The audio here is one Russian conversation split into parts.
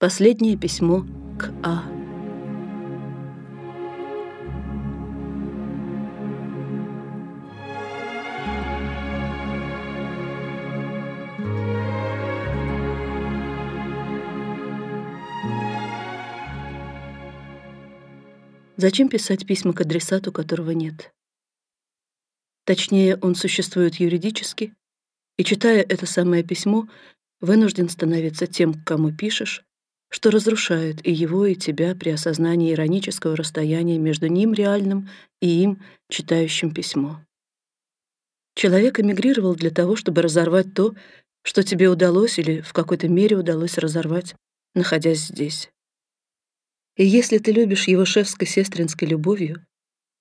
Последнее письмо к А. Зачем писать письма к адресату, которого нет? Точнее, он существует юридически, и, читая это самое письмо, вынужден становиться тем, к кому пишешь, что разрушает и его, и тебя при осознании иронического расстояния между ним реальным и им, читающим письмо. Человек эмигрировал для того, чтобы разорвать то, что тебе удалось или в какой-то мере удалось разорвать, находясь здесь. И если ты любишь его шефско-сестринской любовью,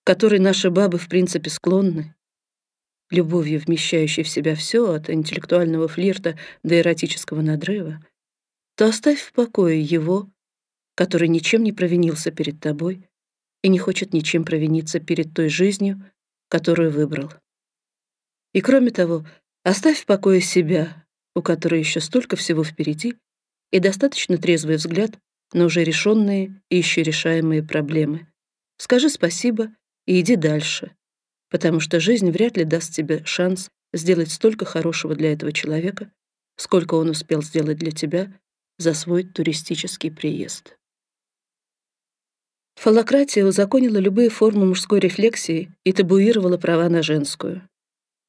которой наши бабы в принципе склонны, любовью, вмещающей в себя все от интеллектуального флирта до эротического надрыва, то оставь в покое его, который ничем не провинился перед тобой и не хочет ничем провиниться перед той жизнью, которую выбрал. И кроме того, оставь в покое себя, у которой еще столько всего впереди, и достаточно трезвый взгляд на уже решенные и еще решаемые проблемы. Скажи спасибо и иди дальше, потому что жизнь вряд ли даст тебе шанс сделать столько хорошего для этого человека, сколько он успел сделать для тебя за свой туристический приезд. Фалократия узаконила любые формы мужской рефлексии и табуировала права на женскую.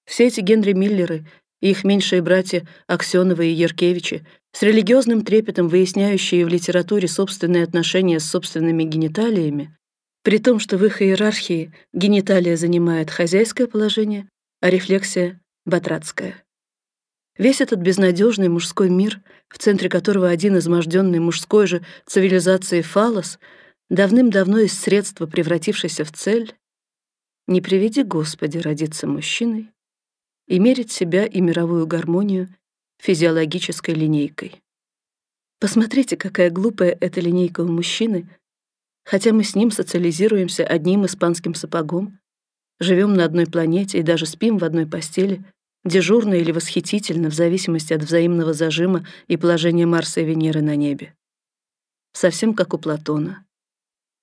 Все эти Генри Миллеры и их меньшие братья Аксёновы и Яркевичи с религиозным трепетом выясняющие в литературе собственные отношения с собственными гениталиями, при том, что в их иерархии гениталия занимает хозяйское положение, а рефлексия — батрацкое. Весь этот безнадежный мужской мир, в центре которого один изможденный мужской же цивилизации фалос, давным-давно из средства превратившийся в цель, не приведи Господи родиться мужчиной и мерить себя и мировую гармонию физиологической линейкой. Посмотрите, какая глупая эта линейка у мужчины, хотя мы с ним социализируемся одним испанским сапогом, живем на одной планете и даже спим в одной постели, дежурно или восхитительно в зависимости от взаимного зажима и положения Марса и Венеры на небе. Совсем как у Платона.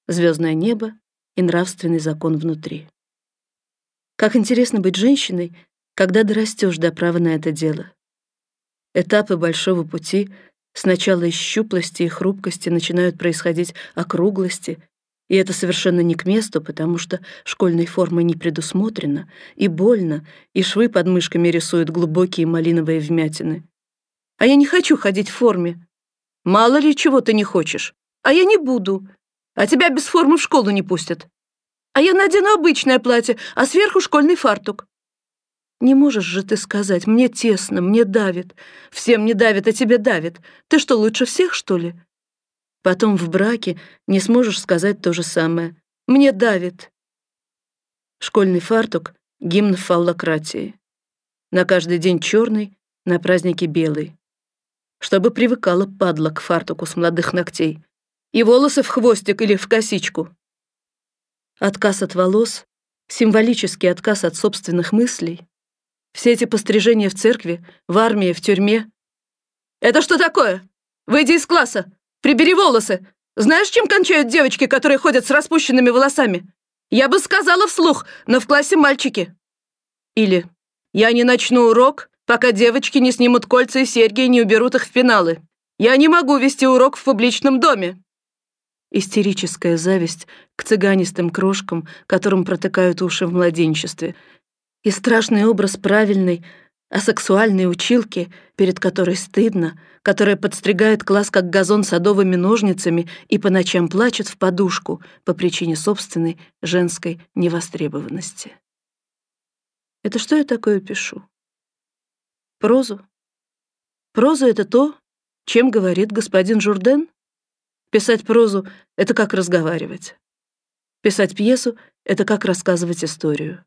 Звездное небо и нравственный закон внутри. Как интересно быть женщиной, когда дорастешь до права на это дело. Этапы большого пути сначала из щуплости и хрупкости начинают происходить округлости, и это совершенно не к месту, потому что школьной формы не предусмотрено, и больно, и швы под мышками рисуют глубокие малиновые вмятины. А я не хочу ходить в форме. Мало ли чего ты не хочешь. А я не буду. А тебя без формы в школу не пустят. А я надену обычное платье, а сверху школьный фартук. Не можешь же ты сказать, мне тесно, мне давит. Всем не давит, а тебе давит. Ты что, лучше всех, что ли? Потом в браке не сможешь сказать то же самое. Мне давит. Школьный фартук — гимн фаллократии. На каждый день черный, на празднике белый. Чтобы привыкала падла к фартуку с молодых ногтей. И волосы в хвостик или в косичку. Отказ от волос, символический отказ от собственных мыслей, все эти пострижения в церкви, в армии, в тюрьме. Это что такое? Выйди из класса. Прибери волосы. Знаешь, чем кончают девочки, которые ходят с распущенными волосами? Я бы сказала вслух, но в классе мальчики. Или я не начну урок, пока девочки не снимут кольца и серьги и не уберут их в пеналы. Я не могу вести урок в публичном доме. Истерическая зависть к цыганистым крошкам, которым протыкают уши в младенчестве, и страшный образ правильной, асексуальной училки, перед которой стыдно, которая подстригает класс как газон садовыми ножницами и по ночам плачет в подушку по причине собственной женской невостребованности. Это что я такое пишу? Прозу? Проза — это то, чем говорит господин Журден? Писать прозу — это как разговаривать. Писать пьесу — это как рассказывать историю.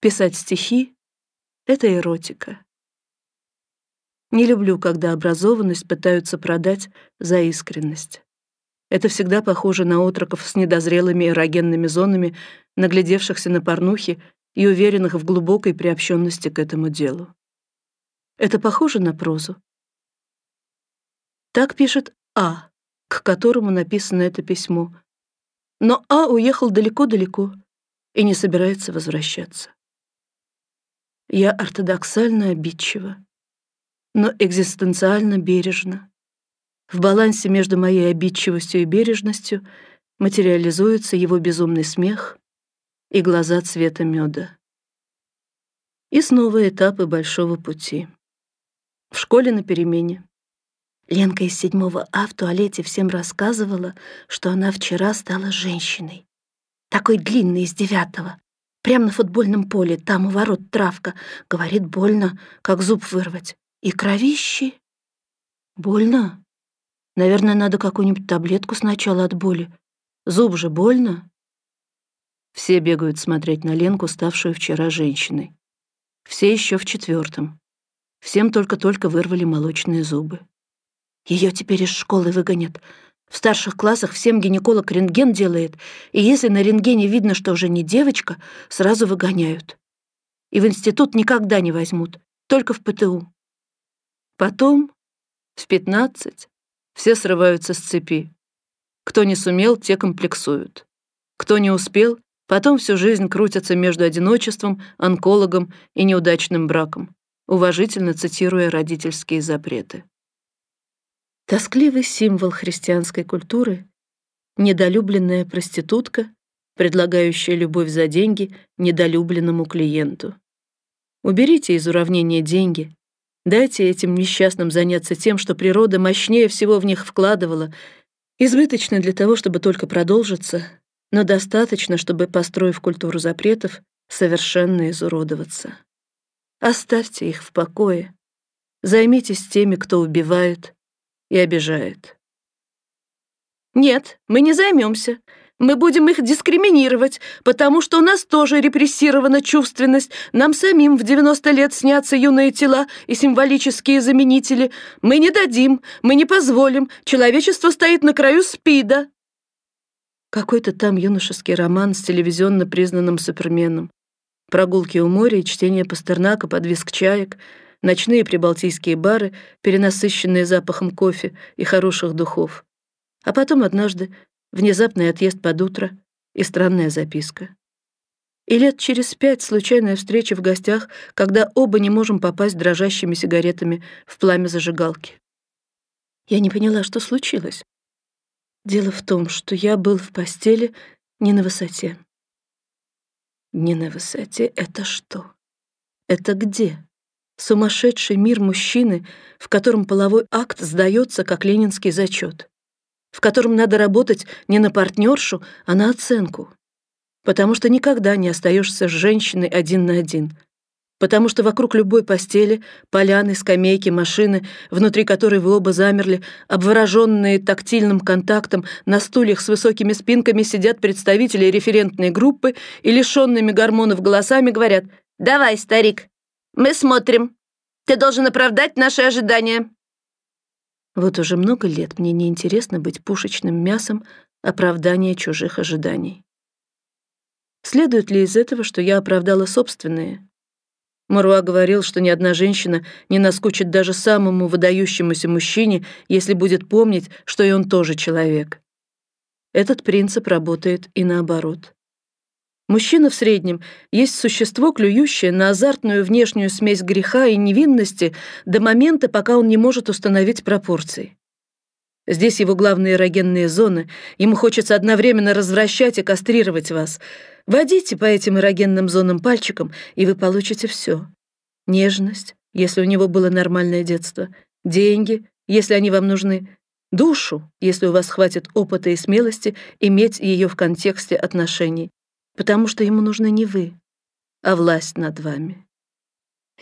Писать стихи — это эротика. Не люблю, когда образованность пытаются продать за искренность. Это всегда похоже на отроков с недозрелыми эрогенными зонами, наглядевшихся на порнухи и уверенных в глубокой приобщенности к этому делу. Это похоже на прозу. Так пишет А, к которому написано это письмо. Но А уехал далеко-далеко и не собирается возвращаться. Я ортодоксально обидчива, но экзистенциально бережна. В балансе между моей обидчивостью и бережностью материализуется его безумный смех и глаза цвета меда. И снова этапы большого пути. В школе на перемене. Ленка из седьмого А в туалете всем рассказывала, что она вчера стала женщиной. Такой длинной из девятого. Прямо на футбольном поле, там у ворот травка. Говорит, больно, как зуб вырвать. И кровищи. Больно? Наверное, надо какую-нибудь таблетку сначала от боли. Зуб же больно. Все бегают смотреть на Ленку, ставшую вчера женщиной. Все еще в четвертом. Всем только-только вырвали молочные зубы. Ее теперь из школы выгонят. В старших классах всем гинеколог рентген делает, и если на рентгене видно, что уже не девочка, сразу выгоняют. И в институт никогда не возьмут, только в ПТУ. Потом, в пятнадцать, все срываются с цепи. Кто не сумел, те комплексуют. Кто не успел, потом всю жизнь крутятся между одиночеством, онкологом и неудачным браком, уважительно цитируя родительские запреты. Тоскливый символ христианской культуры — недолюбленная проститутка, предлагающая любовь за деньги недолюбленному клиенту. Уберите из уравнения деньги, Дайте этим несчастным заняться тем, что природа мощнее всего в них вкладывала, избыточно для того, чтобы только продолжиться, но достаточно, чтобы, построив культуру запретов, совершенно изуродоваться. Оставьте их в покое. Займитесь теми, кто убивает и обижает. Нет, мы не займемся. Мы будем их дискриминировать, потому что у нас тоже репрессирована чувственность. Нам самим в 90 лет снятся юные тела и символические заменители. Мы не дадим, мы не позволим. Человечество стоит на краю спида. Какой-то там юношеский роман с телевизионно признанным суперменом. Прогулки у моря и чтение Пастернака под виск чаек, ночные прибалтийские бары, перенасыщенные запахом кофе и хороших духов. А потом однажды внезапный отъезд под утро и странная записка. И лет через пять случайная встреча в гостях, когда оба не можем попасть дрожащими сигаретами в пламя зажигалки. Я не поняла, что случилось. Дело в том, что я был в постели не на высоте. Не на высоте — это что? Это где? Сумасшедший мир мужчины, в котором половой акт сдается как ленинский зачет в котором надо работать не на партнершу, а на оценку. Потому что никогда не остаешься с женщиной один на один. Потому что вокруг любой постели, поляны, скамейки, машины, внутри которой вы оба замерли, обвороженные тактильным контактом, на стульях с высокими спинками сидят представители референтной группы и лишенными гормонов голосами говорят «Давай, старик, мы смотрим. Ты должен оправдать наши ожидания». Вот уже много лет мне не интересно быть пушечным мясом оправдания чужих ожиданий. Следует ли из этого, что я оправдала собственные? Маруа говорил, что ни одна женщина не наскучит даже самому выдающемуся мужчине, если будет помнить, что и он тоже человек. Этот принцип работает и наоборот. Мужчина в среднем есть существо, клюющее на азартную внешнюю смесь греха и невинности до момента, пока он не может установить пропорции. Здесь его главные эрогенные зоны. Ему хочется одновременно развращать и кастрировать вас. Водите по этим эрогенным зонам пальчиком, и вы получите все. Нежность, если у него было нормальное детство. Деньги, если они вам нужны. Душу, если у вас хватит опыта и смелости иметь ее в контексте отношений потому что ему нужны не вы, а власть над вами.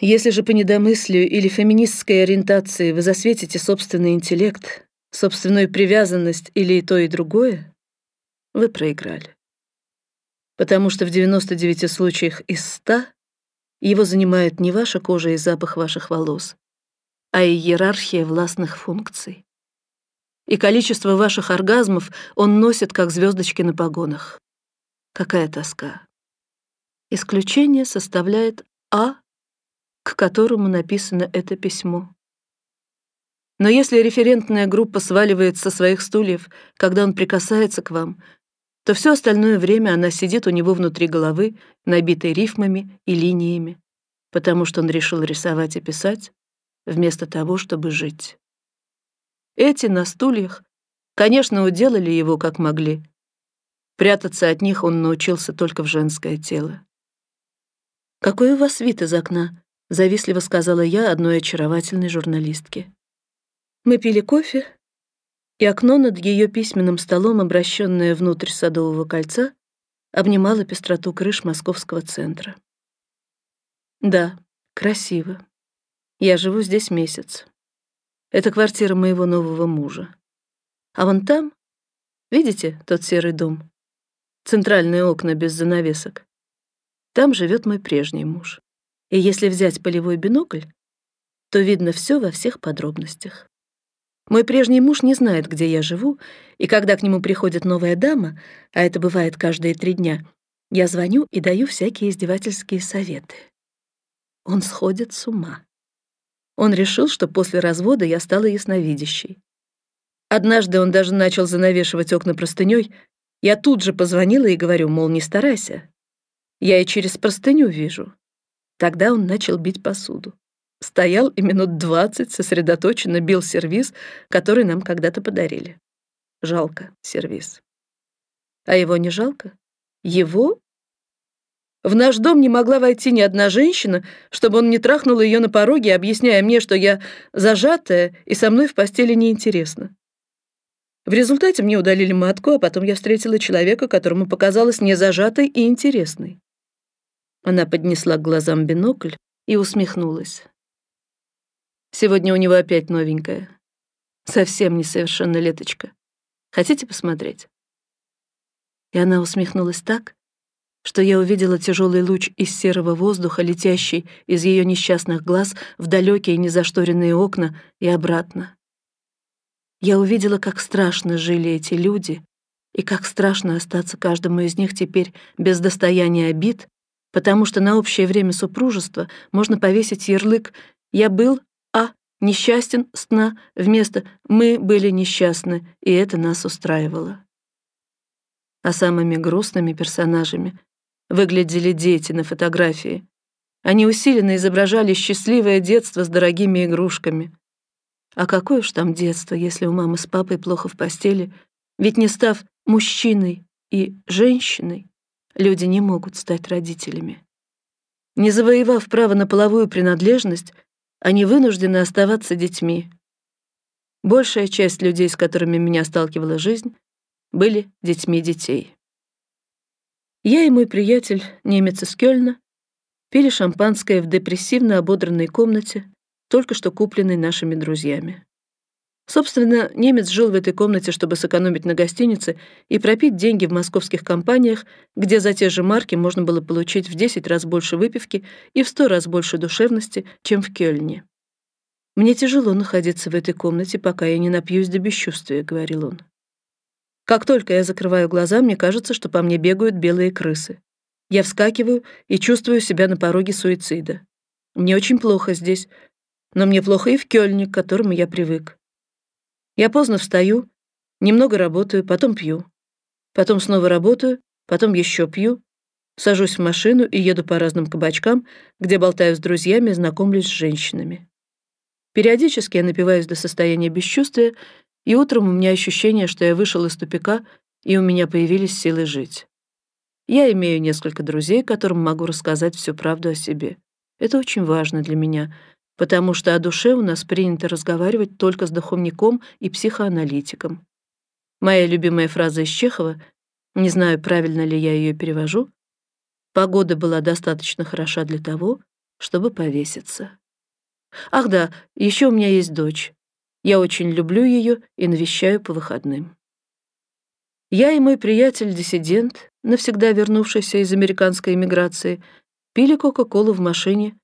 Если же по недомыслию или феминистской ориентации вы засветите собственный интеллект, собственную привязанность или и то, и другое, вы проиграли. Потому что в 99 случаях из 100 его занимает не ваша кожа и запах ваших волос, а иерархия властных функций. И количество ваших оргазмов он носит, как звездочки на погонах. Какая тоска. Исключение составляет А, к которому написано это письмо. Но если референтная группа сваливает со своих стульев, когда он прикасается к вам, то все остальное время она сидит у него внутри головы, набитой рифмами и линиями, потому что он решил рисовать и писать вместо того, чтобы жить. Эти на стульях, конечно, уделали его как могли. Прятаться от них он научился только в женское тело. «Какой у вас вид из окна?» — завистливо сказала я одной очаровательной журналистке. Мы пили кофе, и окно над ее письменным столом, обращенное внутрь Садового кольца, обнимало пестроту крыш Московского центра. Да, красиво. Я живу здесь месяц. Это квартира моего нового мужа. А вон там, видите тот серый дом? Центральные окна без занавесок. Там живет мой прежний муж. И если взять полевой бинокль, то видно все во всех подробностях. Мой прежний муж не знает, где я живу, и когда к нему приходит новая дама, а это бывает каждые три дня, я звоню и даю всякие издевательские советы. Он сходит с ума. Он решил, что после развода я стала ясновидящей. Однажды он даже начал занавешивать окна простыней. Я тут же позвонила и говорю, мол, не старайся. Я и через простыню вижу. Тогда он начал бить посуду. Стоял и минут двадцать сосредоточенно бил сервиз, который нам когда-то подарили. Жалко сервиз. А его не жалко? Его? В наш дом не могла войти ни одна женщина, чтобы он не трахнул ее на пороге, объясняя мне, что я зажатая и со мной в постели неинтересно. В результате мне удалили матку, а потом я встретила человека, которому показалось не зажатой и интересной. Она поднесла к глазам бинокль и усмехнулась. Сегодня у него опять новенькая. Совсем несовершеннолеточка. Хотите посмотреть?» И она усмехнулась так, что я увидела тяжелый луч из серого воздуха, летящий из ее несчастных глаз в далекие незашторенные окна и обратно. Я увидела, как страшно жили эти люди, и как страшно остаться каждому из них теперь без достояния обид, потому что на общее время супружества можно повесить ярлык «Я был а несчастен сна вместо «мы были несчастны», и это нас устраивало. А самыми грустными персонажами выглядели дети на фотографии. Они усиленно изображали счастливое детство с дорогими игрушками. А какое уж там детство, если у мамы с папой плохо в постели, ведь не став мужчиной и женщиной, люди не могут стать родителями. Не завоевав право на половую принадлежность, они вынуждены оставаться детьми. Большая часть людей, с которыми меня сталкивала жизнь, были детьми детей. Я и мой приятель, немец из Кёльна, пили шампанское в депрессивно ободранной комнате, только что купленной нашими друзьями. Собственно, немец жил в этой комнате, чтобы сэкономить на гостинице и пропить деньги в московских компаниях, где за те же марки можно было получить в 10 раз больше выпивки и в 100 раз больше душевности, чем в Кёльне. «Мне тяжело находиться в этой комнате, пока я не напьюсь до бесчувствия», — говорил он. «Как только я закрываю глаза, мне кажется, что по мне бегают белые крысы. Я вскакиваю и чувствую себя на пороге суицида. Мне очень плохо здесь, но мне плохо и в Кёльне, к которому я привык. Я поздно встаю, немного работаю, потом пью. Потом снова работаю, потом еще пью. Сажусь в машину и еду по разным кабачкам, где болтаю с друзьями, знакомлюсь с женщинами. Периодически я напиваюсь до состояния бесчувствия, и утром у меня ощущение, что я вышел из тупика, и у меня появились силы жить. Я имею несколько друзей, которым могу рассказать всю правду о себе. Это очень важно для меня, потому что о душе у нас принято разговаривать только с духовником и психоаналитиком. Моя любимая фраза из Чехова, не знаю, правильно ли я ее перевожу, погода была достаточно хороша для того, чтобы повеситься. Ах да, еще у меня есть дочь. Я очень люблю ее и навещаю по выходным. Я и мой приятель-диссидент, навсегда вернувшийся из американской эмиграции, пили Кока-Колу в машине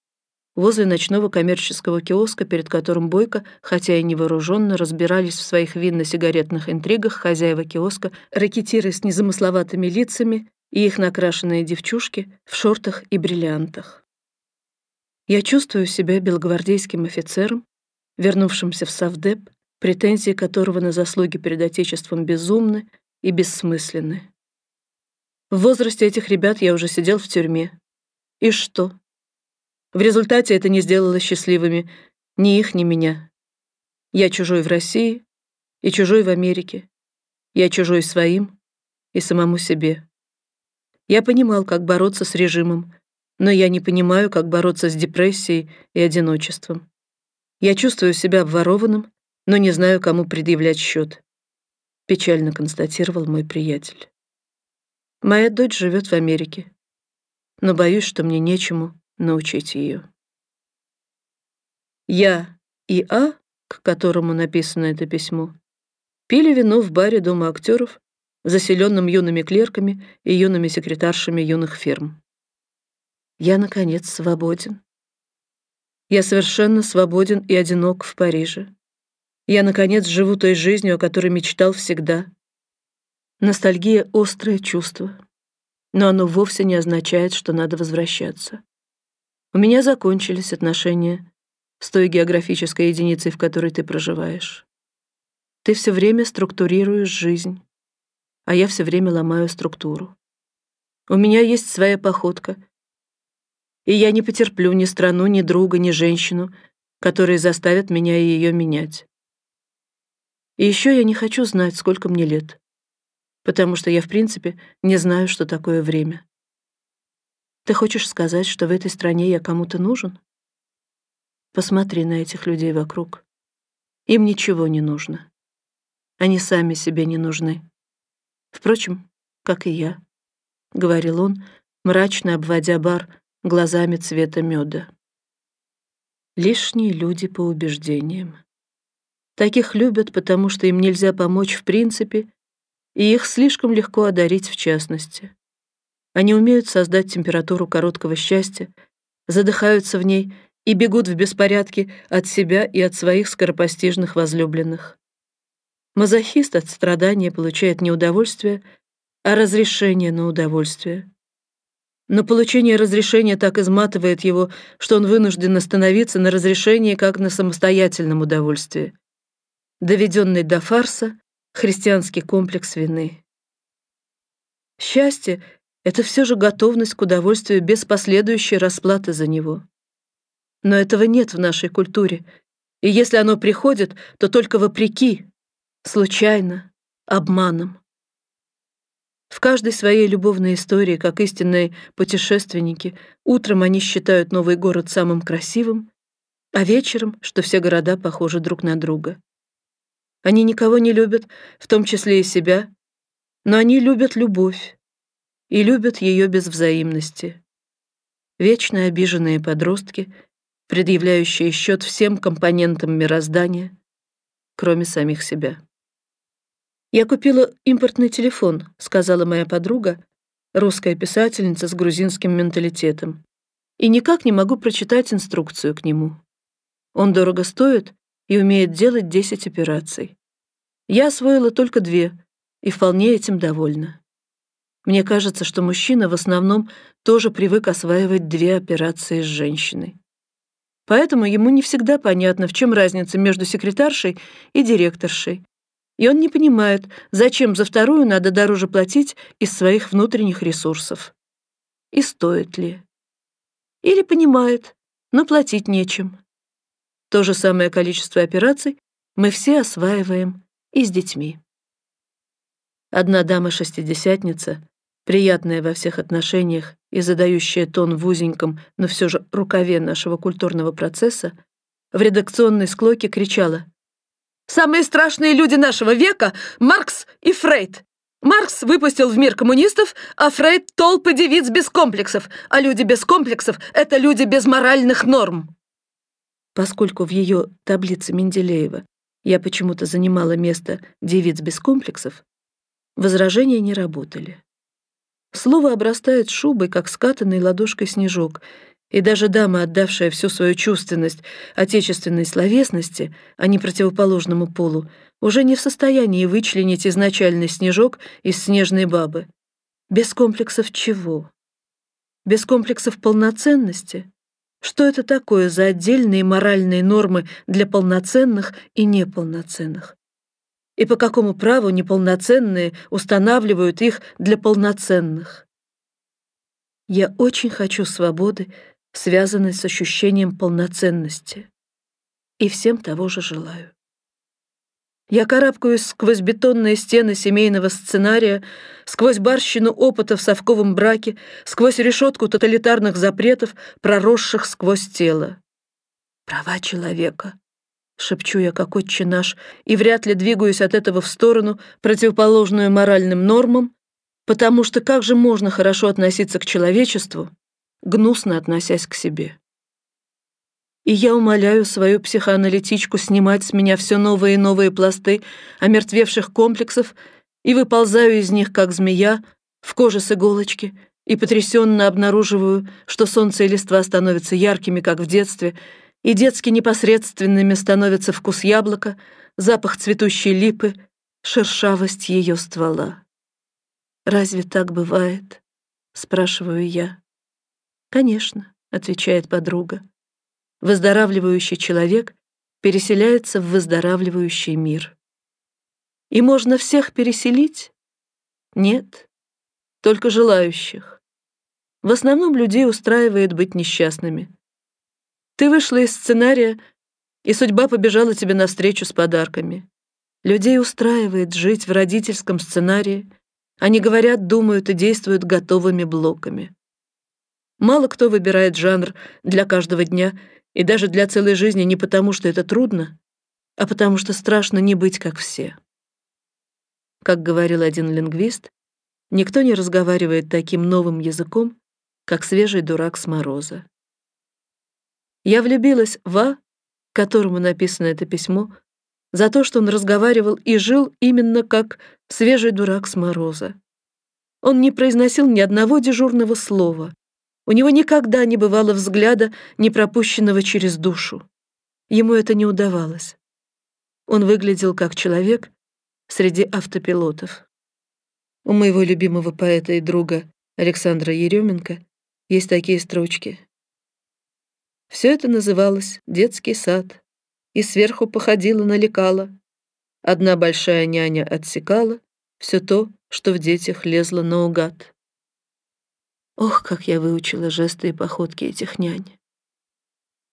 возле ночного коммерческого киоска, перед которым Бойко, хотя и невооруженно, разбирались в своих винно-сигаретных интригах хозяева киоска, ракетиры с незамысловатыми лицами и их накрашенные девчушки в шортах и бриллиантах. Я чувствую себя белогвардейским офицером, вернувшимся в Савдеп, претензии которого на заслуги перед Отечеством безумны и бессмысленны. В возрасте этих ребят я уже сидел в тюрьме. И что? В результате это не сделало счастливыми ни их, ни меня. Я чужой в России и чужой в Америке. Я чужой своим и самому себе. Я понимал, как бороться с режимом, но я не понимаю, как бороться с депрессией и одиночеством. Я чувствую себя обворованным, но не знаю, кому предъявлять счет. Печально констатировал мой приятель. Моя дочь живет в Америке, но боюсь, что мне нечему научить ее. Я и А, к которому написано это письмо, пили вино в баре Дома актеров, заселенном юными клерками и юными секретаршами юных фирм. Я, наконец, свободен. Я совершенно свободен и одинок в Париже. Я, наконец, живу той жизнью, о которой мечтал всегда. Ностальгия — острое чувство, но оно вовсе не означает, что надо возвращаться. У меня закончились отношения с той географической единицей, в которой ты проживаешь. Ты все время структурируешь жизнь, а я все время ломаю структуру. У меня есть своя походка, и я не потерплю ни страну, ни друга, ни женщину, которые заставят меня ее менять. И еще я не хочу знать, сколько мне лет, потому что я, в принципе, не знаю, что такое время. Ты хочешь сказать, что в этой стране я кому-то нужен? Посмотри на этих людей вокруг. Им ничего не нужно. Они сами себе не нужны. Впрочем, как и я, — говорил он, мрачно обводя бар глазами цвета меда. Лишние люди по убеждениям. Таких любят, потому что им нельзя помочь в принципе, и их слишком легко одарить в частности. Они умеют создать температуру короткого счастья, задыхаются в ней и бегут в беспорядке от себя и от своих скоропостижных возлюбленных. Мазохист от страдания получает не удовольствие, а разрешение на удовольствие. Но получение разрешения так изматывает его, что он вынужден остановиться на разрешении как на самостоятельном удовольствии. Доведенный до фарса христианский комплекс вины. Счастье — это все же готовность к удовольствию без последующей расплаты за него. Но этого нет в нашей культуре, и если оно приходит, то только вопреки, случайно, обманом. В каждой своей любовной истории, как истинные путешественники, утром они считают новый город самым красивым, а вечером, что все города похожи друг на друга. Они никого не любят, в том числе и себя, но они любят любовь и любят ее без взаимности. Вечно обиженные подростки, предъявляющие счет всем компонентам мироздания, кроме самих себя. «Я купила импортный телефон», — сказала моя подруга, русская писательница с грузинским менталитетом, «и никак не могу прочитать инструкцию к нему. Он дорого стоит и умеет делать 10 операций. Я освоила только две и вполне этим довольна. Мне кажется, что мужчина в основном тоже привык осваивать две операции с женщиной. Поэтому ему не всегда понятно, в чем разница между секретаршей и директоршей, и он не понимает, зачем за вторую надо дороже платить из своих внутренних ресурсов. И стоит ли. Или понимает, но платить нечем. То же самое количество операций мы все осваиваем и с детьми. Одна дама-шестидесятница, приятная во всех отношениях и задающая тон в узеньком, но все же рукаве нашего культурного процесса, в редакционной склоке кричала Самые страшные люди нашего века — Маркс и Фрейд. Маркс выпустил в мир коммунистов, а Фрейд — толпы девиц без комплексов, а люди без комплексов — это люди без моральных норм. Поскольку в ее таблице Менделеева я почему-то занимала место девиц без комплексов, возражения не работали. Слово обрастает шубой, как скатанный ладошкой снежок, и даже дама, отдавшая всю свою чувственность отечественной словесности, а не противоположному полу, уже не в состоянии вычленить изначальный снежок из снежной бабы. Без комплексов чего? Без комплексов полноценности? Что это такое за отдельные моральные нормы для полноценных и неполноценных? И по какому праву неполноценные устанавливают их для полноценных? Я очень хочу свободы, связанной с ощущением полноценности. И всем того же желаю. Я карабкаюсь сквозь бетонные стены семейного сценария, сквозь барщину опыта в совковом браке, сквозь решетку тоталитарных запретов, проросших сквозь тело. Права человека. Шепчу я, как отче наш, и вряд ли двигаюсь от этого в сторону, противоположную моральным нормам, потому что как же можно хорошо относиться к человечеству, гнусно относясь к себе? И я умоляю свою психоаналитичку снимать с меня все новые и новые пласты омертвевших комплексов и выползаю из них, как змея, в коже с иголочки, и потрясенно обнаруживаю, что солнце и листва становятся яркими, как в детстве, и детски непосредственными становится вкус яблока, запах цветущей липы, шершавость ее ствола. «Разве так бывает?» — спрашиваю я. «Конечно», — отвечает подруга выздоравливающий человек переселяется в выздоравливающий мир. И можно всех переселить? Нет, только желающих. В основном людей устраивает быть несчастными. Ты вышла из сценария, и судьба побежала тебе навстречу с подарками. Людей устраивает жить в родительском сценарии. Они говорят, думают и действуют готовыми блоками. Мало кто выбирает жанр для каждого дня и даже для целой жизни не потому, что это трудно, а потому что страшно не быть как все. Как говорил один лингвист, никто не разговаривает таким новым языком, как свежий дурак с мороза. Я влюбилась в А, которому написано это письмо, за то, что он разговаривал и жил именно как свежий дурак с мороза. Он не произносил ни одного дежурного слова, у него никогда не бывало взгляда, не пропущенного через душу. Ему это не удавалось. Он выглядел как человек среди автопилотов. У моего любимого поэта и друга Александра Еременко есть такие строчки. Все это называлось «Детский сад», и сверху походило на лекало. Одна большая няня отсекала все то, что в детях лезло наугад. Ох, как я выучила жесты и походки этих нянь.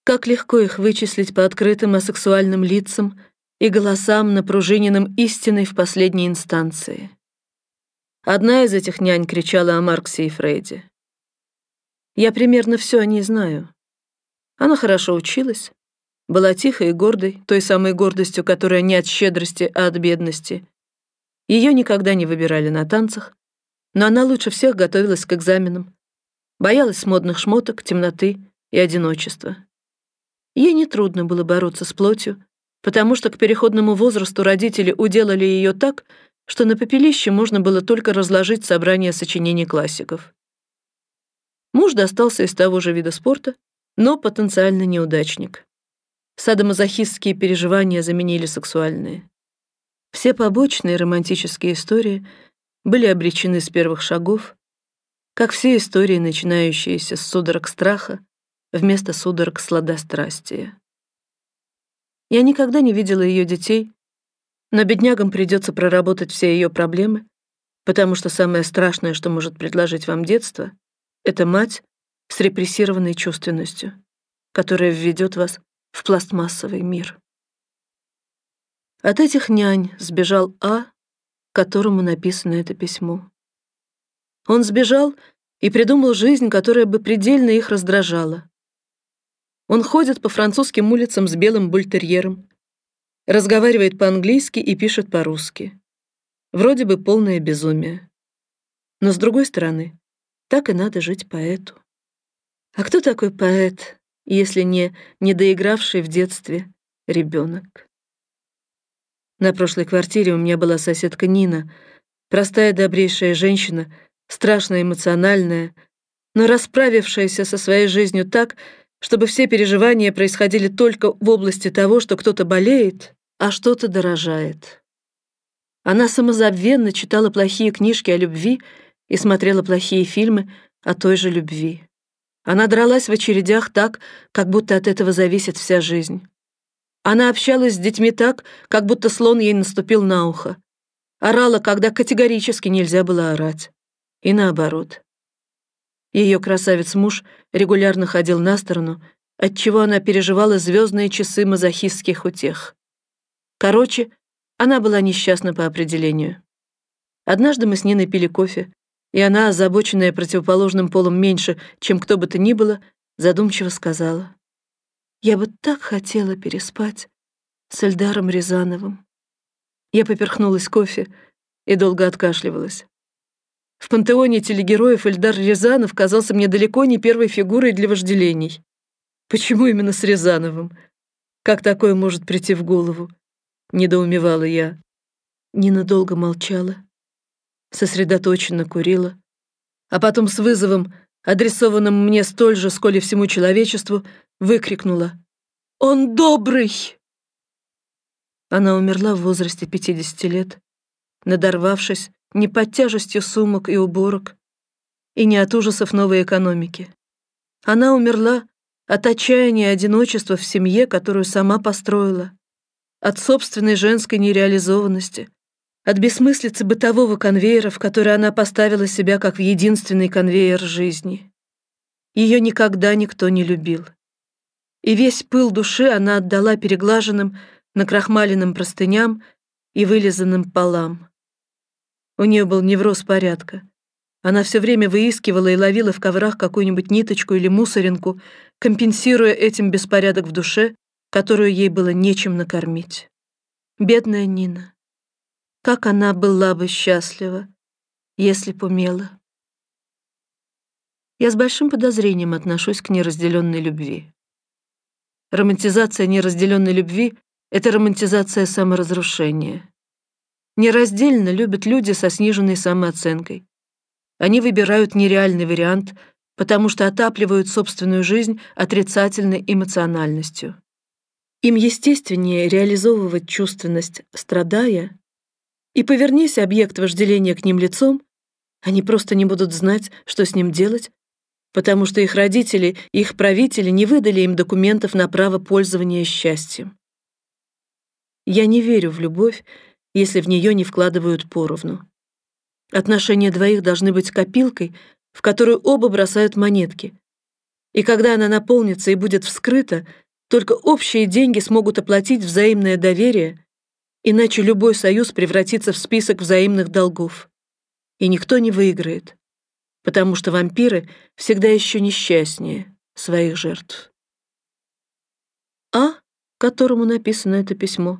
Как легко их вычислить по открытым асексуальным лицам и голосам, напружиненным истиной в последней инстанции. Одна из этих нянь кричала о Марксе и Фрейде. Я примерно все о ней знаю. Она хорошо училась, была тихой и гордой, той самой гордостью, которая не от щедрости, а от бедности. Ее никогда не выбирали на танцах, но она лучше всех готовилась к экзаменам, боялась модных шмоток, темноты и одиночества. Ей нетрудно было бороться с плотью, потому что к переходному возрасту родители уделали ее так, что на попелище можно было только разложить собрание сочинений классиков. Муж достался из того же вида спорта, но потенциально неудачник. Садомазохистские переживания заменили сексуальные. Все побочные романтические истории были обречены с первых шагов, как все истории, начинающиеся с судорог страха, вместо судорог сладострастия. Я никогда не видела ее детей, но беднягам придется проработать все ее проблемы, потому что самое страшное, что может предложить вам детство, это мать с репрессированной чувственностью, которая введет вас в пластмассовый мир. От этих нянь сбежал А, которому написано это письмо. Он сбежал и придумал жизнь, которая бы предельно их раздражала. Он ходит по французским улицам с белым бультерьером, разговаривает по-английски и пишет по-русски. Вроде бы полное безумие. Но с другой стороны, так и надо жить поэту. А кто такой поэт, если не недоигравший в детстве ребенок? На прошлой квартире у меня была соседка Нина, простая добрейшая женщина, страшно эмоциональная, но расправившаяся со своей жизнью так, чтобы все переживания происходили только в области того, что кто-то болеет, а что-то дорожает. Она самозабвенно читала плохие книжки о любви и смотрела плохие фильмы о той же любви. Она дралась в очередях так, как будто от этого зависит вся жизнь. Она общалась с детьми так, как будто слон ей наступил на ухо. Орала, когда категорически нельзя было орать. И наоборот. Ее красавец-муж регулярно ходил на сторону, отчего она переживала звездные часы мазохистских утех. Короче, она была несчастна по определению. Однажды мы с Ниной пили кофе, и она, озабоченная противоположным полом меньше, чем кто бы то ни было, задумчиво сказала. «Я бы так хотела переспать с Эльдаром Рязановым». Я поперхнулась кофе и долго откашливалась. В пантеоне телегероев Эльдар Рязанов казался мне далеко не первой фигурой для вожделений. Почему именно с Рязановым? Как такое может прийти в голову? Недоумевала я. Нина долго молчала сосредоточенно курила, а потом с вызовом, адресованным мне столь же, сколь и всему человечеству, выкрикнула «Он добрый!». Она умерла в возрасте 50 лет, надорвавшись не под тяжестью сумок и уборок, и не от ужасов новой экономики. Она умерла от отчаяния и одиночества в семье, которую сама построила, от собственной женской нереализованности, от бессмыслицы бытового конвейера, в который она поставила себя как в единственный конвейер жизни. Ее никогда никто не любил. И весь пыл души она отдала переглаженным, накрахмаленным простыням и вылизанным полам. У нее был невроз порядка. Она все время выискивала и ловила в коврах какую-нибудь ниточку или мусоринку, компенсируя этим беспорядок в душе, которую ей было нечем накормить. Бедная Нина. Как она была бы счастлива, если б умела. Я с большим подозрением отношусь к неразделенной любви. Романтизация неразделенной любви — это романтизация саморазрушения. Нераздельно любят люди со сниженной самооценкой. Они выбирают нереальный вариант, потому что отапливают собственную жизнь отрицательной эмоциональностью. Им естественнее реализовывать чувственность, страдая, и повернись объект вожделения к ним лицом, они просто не будут знать, что с ним делать, потому что их родители их правители не выдали им документов на право пользования счастьем. Я не верю в любовь, если в нее не вкладывают поровну. Отношения двоих должны быть копилкой, в которую оба бросают монетки. И когда она наполнится и будет вскрыта, только общие деньги смогут оплатить взаимное доверие, Иначе любой союз превратится в список взаимных долгов. И никто не выиграет, потому что вампиры всегда еще несчастнее своих жертв. А, которому написано это письмо,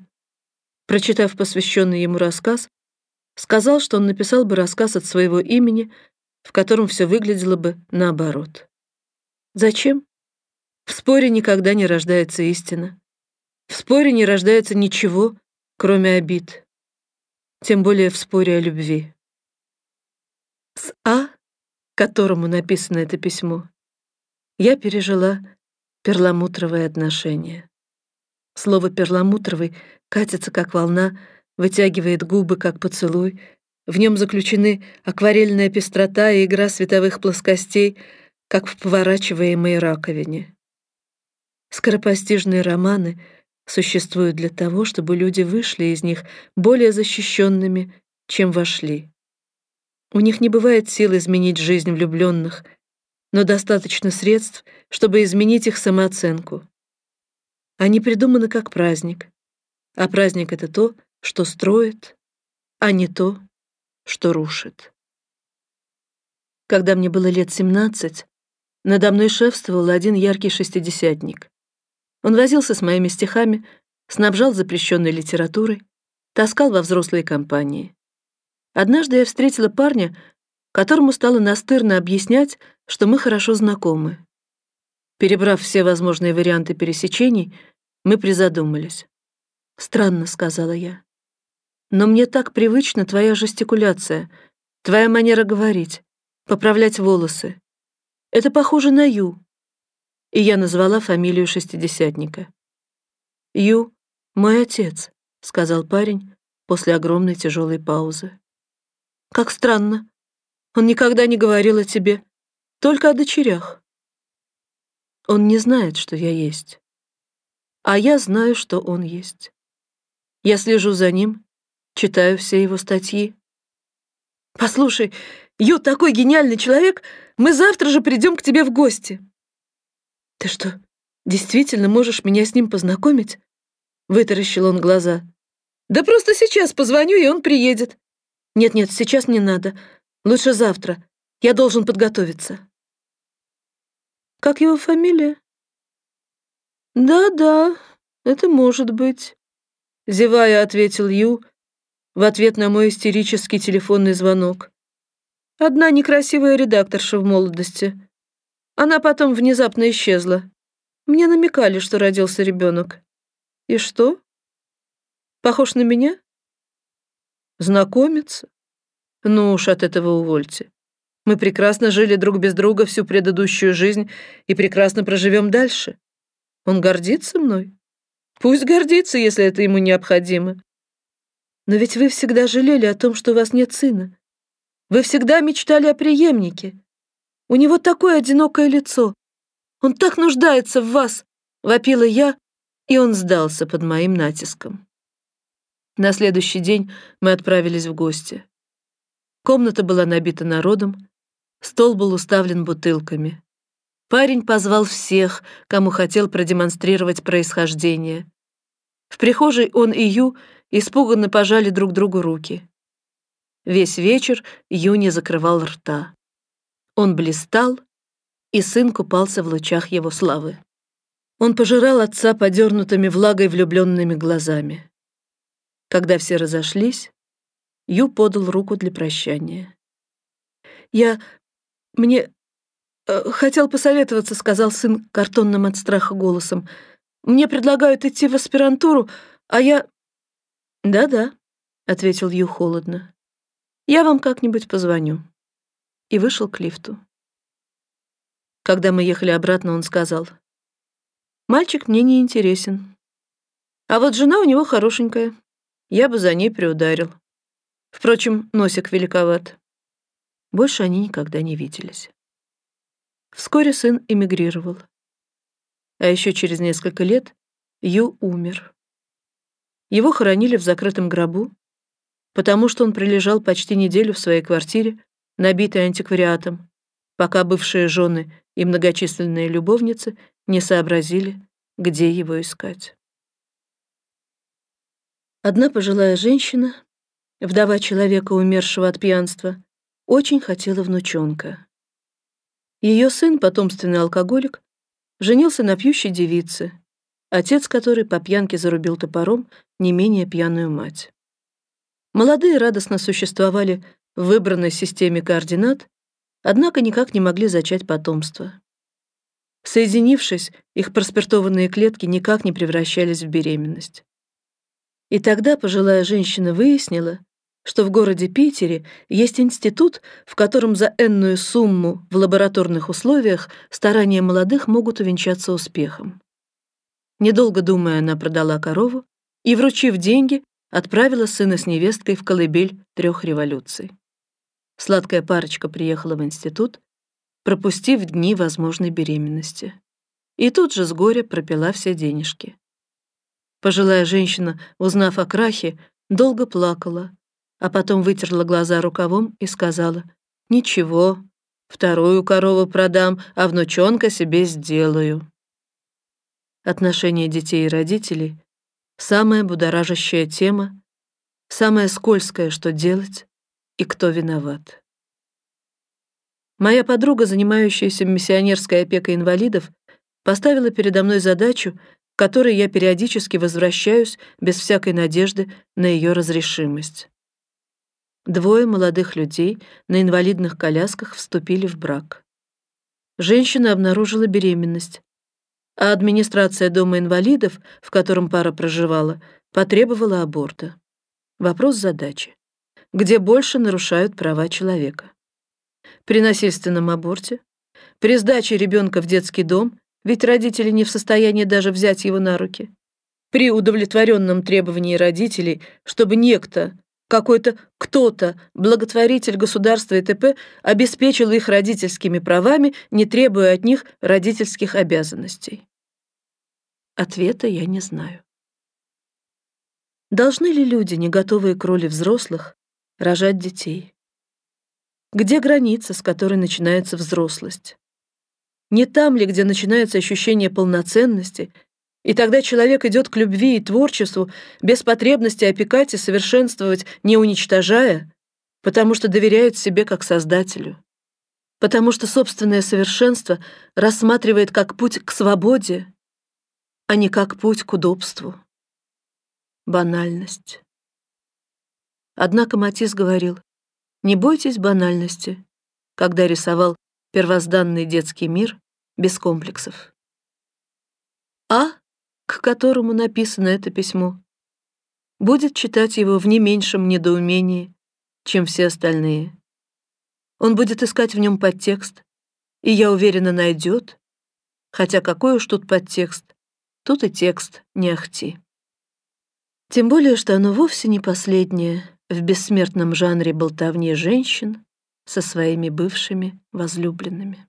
прочитав посвященный ему рассказ, сказал, что он написал бы рассказ от своего имени, в котором все выглядело бы наоборот. Зачем? В споре никогда не рождается истина. В споре не рождается ничего, кроме обид, тем более в споре о любви. С А, которому написано это письмо, я пережила перламутровые отношения. Слово «перламутровый» катится, как волна, вытягивает губы, как поцелуй. В нем заключены акварельная пестрота и игра световых плоскостей, как в поворачиваемой раковине. Скоропостижные романы — существуют для того, чтобы люди вышли из них более защищенными, чем вошли. У них не бывает сил изменить жизнь влюбленных, но достаточно средств, чтобы изменить их самооценку. Они придуманы как праздник, а праздник — это то, что строит, а не то, что рушит. Когда мне было лет 17, надо мной шефствовал один яркий шестидесятник. Он возился с моими стихами, снабжал запрещенной литературой, таскал во взрослые компании. Однажды я встретила парня, которому стало настырно объяснять, что мы хорошо знакомы. Перебрав все возможные варианты пересечений, мы призадумались. «Странно», — сказала я. «Но мне так привычна твоя жестикуляция, твоя манера говорить, поправлять волосы. Это похоже на Ю, и я назвала фамилию шестидесятника. «Ю, мой отец», — сказал парень после огромной тяжелой паузы. «Как странно. Он никогда не говорил о тебе, только о дочерях». Он не знает, что я есть. А я знаю, что он есть. Я слежу за ним, читаю все его статьи. Послушай, Ю такой гениальный человек, мы завтра же придем к тебе в гости. Ты что, действительно можешь меня с ним познакомить? Вытаращил он глаза. Да просто сейчас позвоню, и он приедет. Нет-нет, сейчас не надо. Лучше завтра. Я должен подготовиться. Как его фамилия? Да-да, это может быть. Зевая, ответил Ю в ответ на мой истерический телефонный звонок. Одна некрасивая редакторша в молодости. Она потом внезапно исчезла. Мне намекали, что родился ребенок. И что? Похож на меня? Знакомиться? Ну уж от этого увольте. Мы прекрасно жили друг без друга всю предыдущую жизнь и прекрасно проживем дальше. Он гордится мной? Пусть гордится, если это ему необходимо. Но ведь вы всегда жалели о том, что у вас нет сына. Вы всегда мечтали о преемнике. У него такое одинокое лицо. Он так нуждается в вас, вопила я, и он сдался под моим натиском. На следующий день мы отправились в гости. Комната была набита народом, стол был уставлен бутылками. Парень позвал всех, кому хотел продемонстрировать происхождение. В прихожей он и Ю испуганно пожали друг другу руки. Весь вечер Ю не закрывал рта. Он блистал, и сын купался в лучах его славы. Он пожирал отца подернутыми влагой влюбленными глазами. Когда все разошлись, Ю подал руку для прощания. «Я... мне... Э, хотел посоветоваться», — сказал сын картонным от страха голосом. «Мне предлагают идти в аспирантуру, а я...» «Да-да», — ответил Ю холодно. «Я вам как-нибудь позвоню». И вышел к лифту. Когда мы ехали обратно, он сказал. «Мальчик мне не интересен. А вот жена у него хорошенькая я бы за ней приударил. Впрочем, носик великоват. Больше они никогда не виделись. Вскоре сын эмигрировал. А еще через несколько лет Ю умер. Его хоронили в закрытом гробу, потому что он пролежал почти неделю в своей квартире, набитой антиквариатом, пока бывшие жены и многочисленные любовницы не сообразили, где его искать. Одна пожилая женщина, вдова человека, умершего от пьянства, очень хотела внучонка. Ее сын, потомственный алкоголик, женился на пьющей девице, отец которой по пьянке зарубил топором не менее пьяную мать. Молодые радостно существовали в выбранной системе координат, однако никак не могли зачать потомство. Соединившись, их проспиртованные клетки никак не превращались в беременность. И тогда пожилая женщина выяснила, что в городе Питере есть институт, в котором за энную сумму в лабораторных условиях старания молодых могут увенчаться успехом. Недолго думая, она продала корову и, вручив деньги, отправила сына с невесткой в колыбель трех революций. Сладкая парочка приехала в институт, пропустив дни возможной беременности. И тут же с горя пропила все денежки. Пожилая женщина, узнав о крахе, долго плакала, а потом вытерла глаза рукавом и сказала, «Ничего, вторую корову продам, а внучонка себе сделаю». Отношения детей и родителей — самая будоражащая тема, самая скользкая, что делать и кто виноват. Моя подруга, занимающаяся миссионерской опекой инвалидов, поставила передо мной задачу к которой я периодически возвращаюсь без всякой надежды на ее разрешимость. Двое молодых людей на инвалидных колясках вступили в брак. Женщина обнаружила беременность, а администрация дома инвалидов, в котором пара проживала, потребовала аборта. Вопрос задачи. Где больше нарушают права человека? При насильственном аборте? При сдаче ребенка в детский дом ведь родители не в состоянии даже взять его на руки. При удовлетворенном требовании родителей, чтобы некто, какой-то кто-то, благотворитель государства и т.п., обеспечил их родительскими правами, не требуя от них родительских обязанностей? Ответа я не знаю. Должны ли люди, не готовые к роли взрослых, рожать детей? Где граница, с которой начинается взрослость? Не там ли, где начинается ощущение полноценности, и тогда человек идет к любви и творчеству без потребности опекать и совершенствовать, не уничтожая, потому что доверяет себе как создателю, потому что собственное совершенство рассматривает как путь к свободе, а не как путь к удобству. Банальность. Однако Матис говорил, не бойтесь банальности, когда рисовал первозданный детский мир без комплексов. А, к которому написано это письмо, будет читать его в не меньшем недоумении, чем все остальные. Он будет искать в нем подтекст, и, я уверена, найдет, хотя какой уж тут подтекст, тут и текст не ахти. Тем более, что оно вовсе не последнее в бессмертном жанре болтовни женщин со своими бывшими возлюбленными.